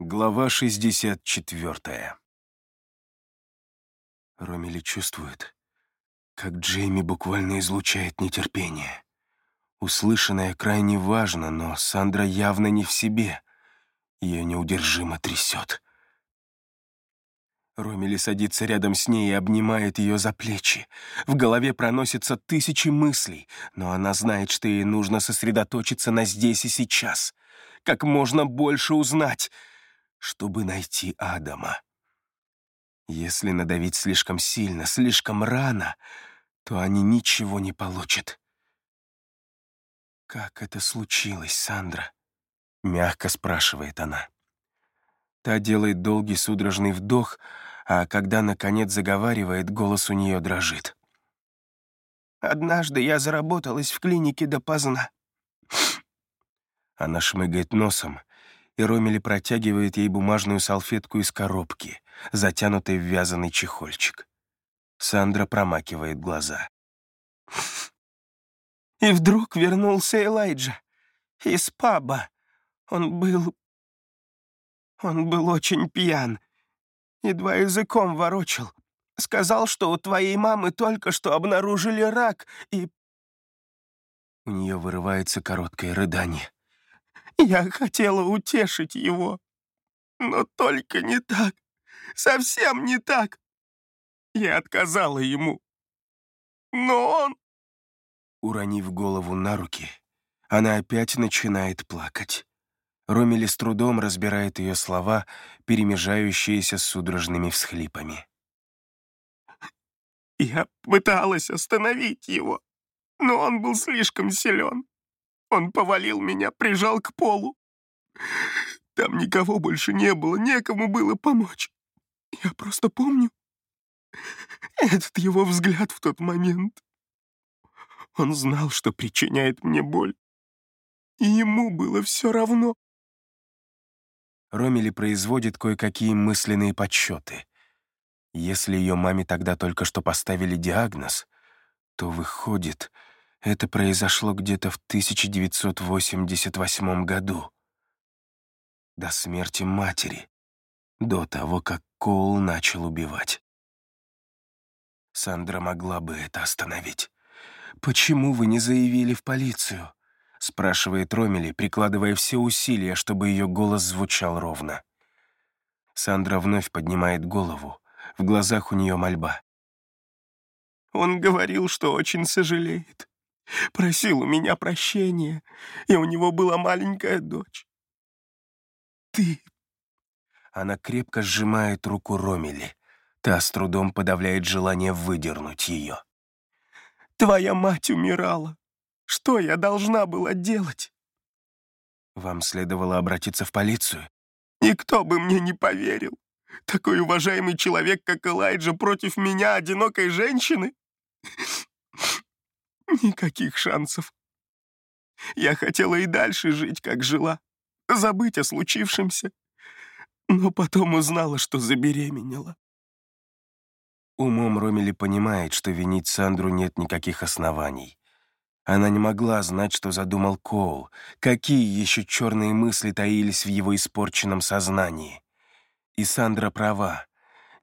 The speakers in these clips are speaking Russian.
Глава 64 Ромили чувствует, как Джейми буквально излучает нетерпение. Услышанное крайне важно, но Сандра явно не в себе. Ее неудержимо трясет. Ромили садится рядом с ней и обнимает ее за плечи. В голове проносятся тысячи мыслей, но она знает, что ей нужно сосредоточиться на здесь и сейчас. Как можно больше узнать — чтобы найти Адама. Если надавить слишком сильно, слишком рано, то они ничего не получат. «Как это случилось, Сандра?» — мягко спрашивает она. Та делает долгий судорожный вдох, а когда, наконец, заговаривает, голос у нее дрожит. «Однажды я заработалась в клинике допоздна». Она шмыгает носом, и Ромели протягивает ей бумажную салфетку из коробки, затянутой в вязаный чехольчик. Сандра промакивает глаза. И вдруг вернулся Элайджа. Из паба. Он был... Он был очень пьян. Едва языком ворочил. Сказал, что у твоей мамы только что обнаружили рак, и... У нее вырывается короткое рыдание. Я хотела утешить его, но только не так, совсем не так. Я отказала ему. Но он... Уронив голову на руки, она опять начинает плакать. Ромили с трудом разбирает ее слова, перемежающиеся с судорожными всхлипами. «Я пыталась остановить его, но он был слишком силен. Он повалил меня, прижал к полу. Там никого больше не было, некому было помочь. Я просто помню этот его взгляд в тот момент. Он знал, что причиняет мне боль. И ему было все равно. Ромили производит кое-какие мысленные подсчеты. Если ее маме тогда только что поставили диагноз, то выходит, это произошло где-то в 1988 году. До смерти матери. До того, как Коул начал убивать. Сандра могла бы это остановить. «Почему вы не заявили в полицию?» — спрашивает Ромели, прикладывая все усилия, чтобы ее голос звучал ровно. Сандра вновь поднимает голову. В глазах у нее мольба. Он говорил, что очень сожалеет просил у меня прощения, и у него была маленькая дочь. Ты...» Она крепко сжимает руку Ромели. Та с трудом подавляет желание выдернуть ее. «Твоя мать умирала. Что я должна была делать?» «Вам следовало обратиться в полицию?» «Никто бы мне не поверил. Такой уважаемый человек, как Элайджа, против меня, одинокой женщины? Никаких шансов. Я хотела и дальше жить, как жила, забыть о случившемся, но потом узнала, что забеременела. Умом Ромели понимает, что винить Сандру нет никаких оснований. Она не могла знать, что задумал Коул, какие еще черные мысли таились в его испорченном сознании. И Сандра права.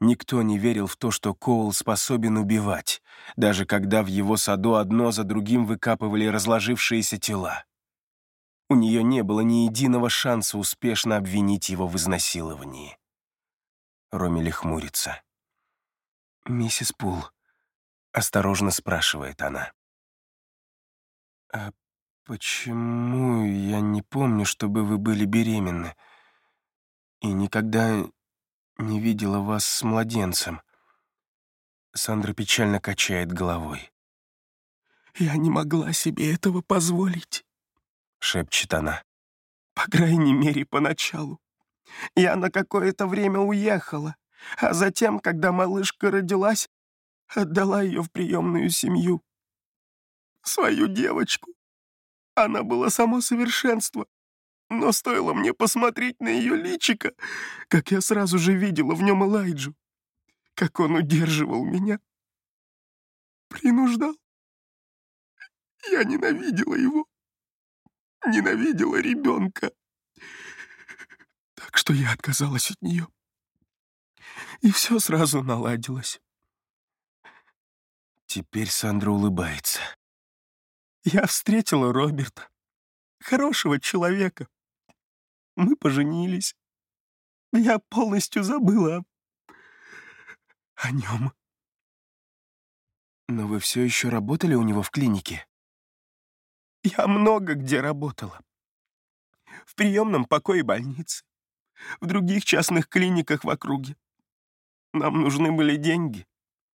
Никто не верил в то, что Коул способен убивать, даже когда в его саду одно за другим выкапывали разложившиеся тела. У нее не было ни единого шанса успешно обвинить его в изнасиловании. Ромили хмурится. «Миссис Пул», — осторожно спрашивает она. «А почему я не помню, чтобы вы были беременны? И никогда не видела вас с младенцем». Сандра печально качает головой. «Я не могла себе этого позволить», — шепчет она. «По крайней мере, поначалу. Я на какое-то время уехала, а затем, когда малышка родилась, отдала ее в приемную семью. Свою девочку. Она была само совершенство, но стоило мне посмотреть на ее личико, как я сразу же видела в нем Элайджу, как он удерживал меня, принуждал. Я ненавидела его, ненавидела ребенка. Так что я отказалась от нее. И все сразу наладилось. Теперь Сандра улыбается. Я встретила Роберта, хорошего человека. Мы поженились. Я полностью забыла о нем. Но вы все еще работали у него в клинике? Я много где работала. В приемном покое больницы, в других частных клиниках в округе. Нам нужны были деньги.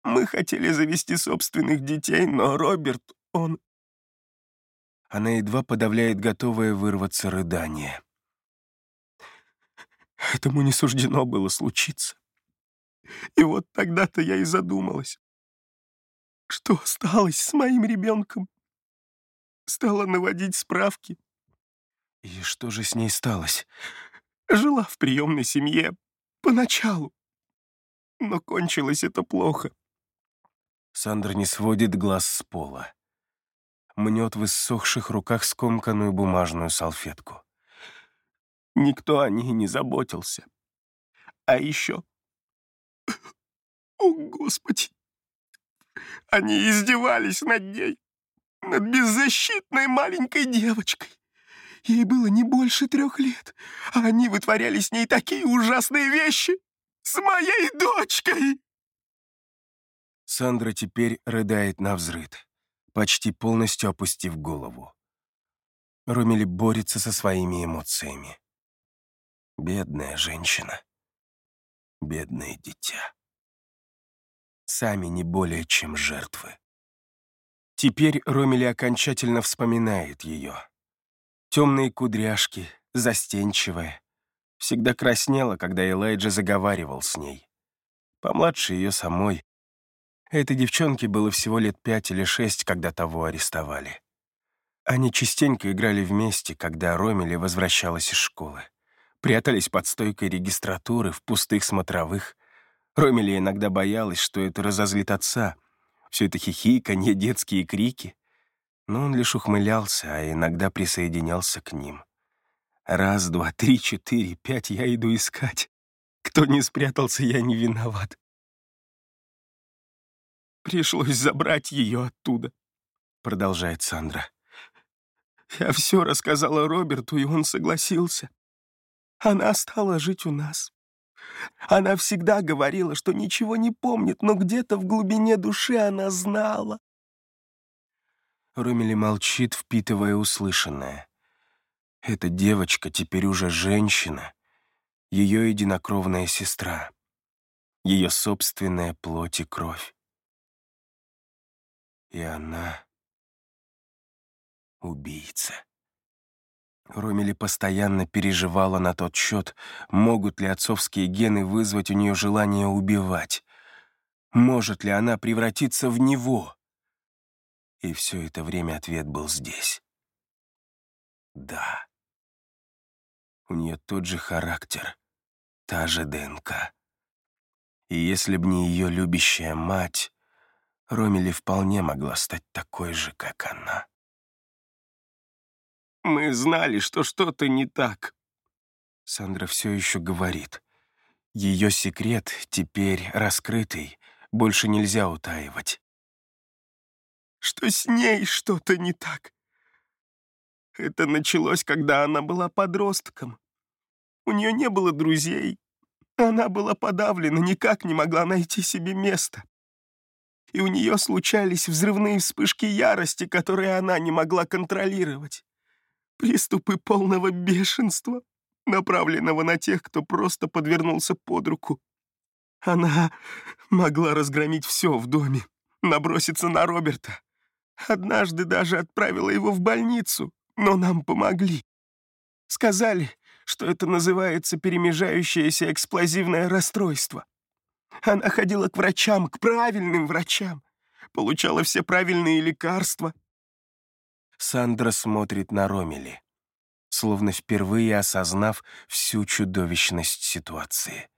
Мы хотели завести собственных детей, но Роберт, он... Она едва подавляет готовое вырваться рыдание. Этому не суждено было случиться. И вот тогда-то я и задумалась. Что осталось с моим ребенком? Стала наводить справки. И что же с ней сталось? Жила в приемной семье поначалу. Но кончилось это плохо. Сандра не сводит глаз с пола. Мнет в иссохших руках скомканную бумажную салфетку. Никто о ней не заботился. А еще... О, Господи! Они издевались над ней, над беззащитной маленькой девочкой. Ей было не больше трех лет, а они вытворяли с ней такие ужасные вещи с моей дочкой. Сандра теперь рыдает на взрыд, почти полностью опустив голову. Ромели борется со своими эмоциями. Бедная женщина. Бедное дитя. Сами не более чем жертвы. Теперь Ромели окончательно вспоминает ее. Темные кудряшки, застенчивая. Всегда краснела, когда Элайджа заговаривал с ней. Помладше ее самой. Этой девчонке было всего лет пять или шесть, когда того арестовали. Они частенько играли вместе, когда Ромели возвращалась из школы прятались под стойкой регистратуры в пустых смотровых. Ромели иногда боялась, что это разозлит отца. Все это хихиканье, детские крики. Но он лишь ухмылялся, а иногда присоединялся к ним. Раз, два, три, четыре, пять я иду искать. Кто не спрятался, я не виноват. Пришлось забрать ее оттуда, продолжает Сандра. Я все рассказала Роберту, и он согласился. Она стала жить у нас. Она всегда говорила, что ничего не помнит, но где-то в глубине души она знала. Ромили молчит, впитывая услышанное. Эта девочка теперь уже женщина, ее единокровная сестра, ее собственная плоть и кровь. И она убийца. Ромили постоянно переживала на тот счет, могут ли отцовские гены вызвать у нее желание убивать. Может ли она превратиться в него? И все это время ответ был здесь. Да. У нее тот же характер, та же ДНК. И если б не ее любящая мать, Ромили вполне могла стать такой же, как она. Мы знали, что что-то не так. Сандра все еще говорит. Ее секрет теперь раскрытый, больше нельзя утаивать. Что с ней что-то не так. Это началось, когда она была подростком. У нее не было друзей. Она была подавлена, никак не могла найти себе места. И у нее случались взрывные вспышки ярости, которые она не могла контролировать приступы полного бешенства, направленного на тех, кто просто подвернулся под руку. Она могла разгромить все в доме, наброситься на Роберта. Однажды даже отправила его в больницу, но нам помогли. Сказали, что это называется перемежающееся эксплозивное расстройство. Она ходила к врачам, к правильным врачам, получала все правильные лекарства, Сандра смотрит на Ромели, словно впервые осознав всю чудовищность ситуации.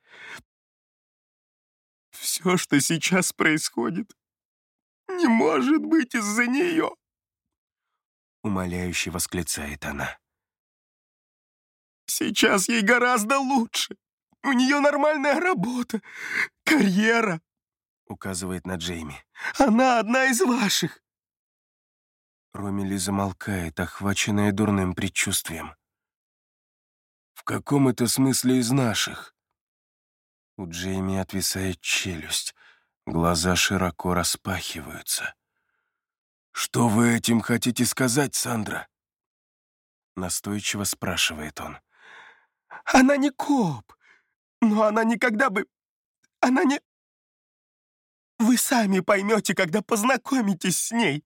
«Все, что сейчас происходит, не может быть из-за нее!» Умоляюще восклицает она. Сейчас ей гораздо лучше. У нее нормальная работа, карьера», — указывает на Джейми. «Она одна из ваших». Ромили замолкает, охваченная дурным предчувствием. «В каком это смысле из наших?» У Джейми отвисает челюсть, глаза широко распахиваются. «Что вы этим хотите сказать, Сандра?» Настойчиво спрашивает он. «Она не коп, но она никогда бы... Она не... Вы сами поймете, когда познакомитесь с ней,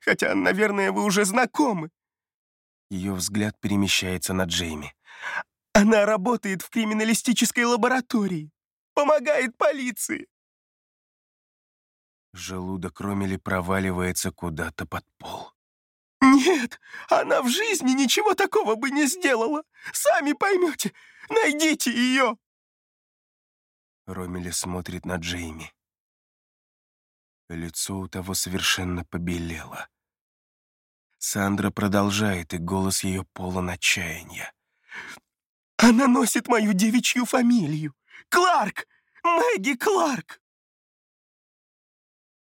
хотя, наверное, вы уже знакомы». Ее взгляд перемещается на Джейми. «Она работает в криминалистической лаборатории, помогает полиции. Желудок Ромели проваливается куда-то под пол. «Нет, она в жизни ничего такого бы не сделала. Сами поймете. Найдите ее!» Ромели смотрит на Джейми. Лицо у того совершенно побелело. Сандра продолжает, и голос ее полон отчаяния. «Она носит мою девичью фамилию. Кларк! Мэгги Кларк!»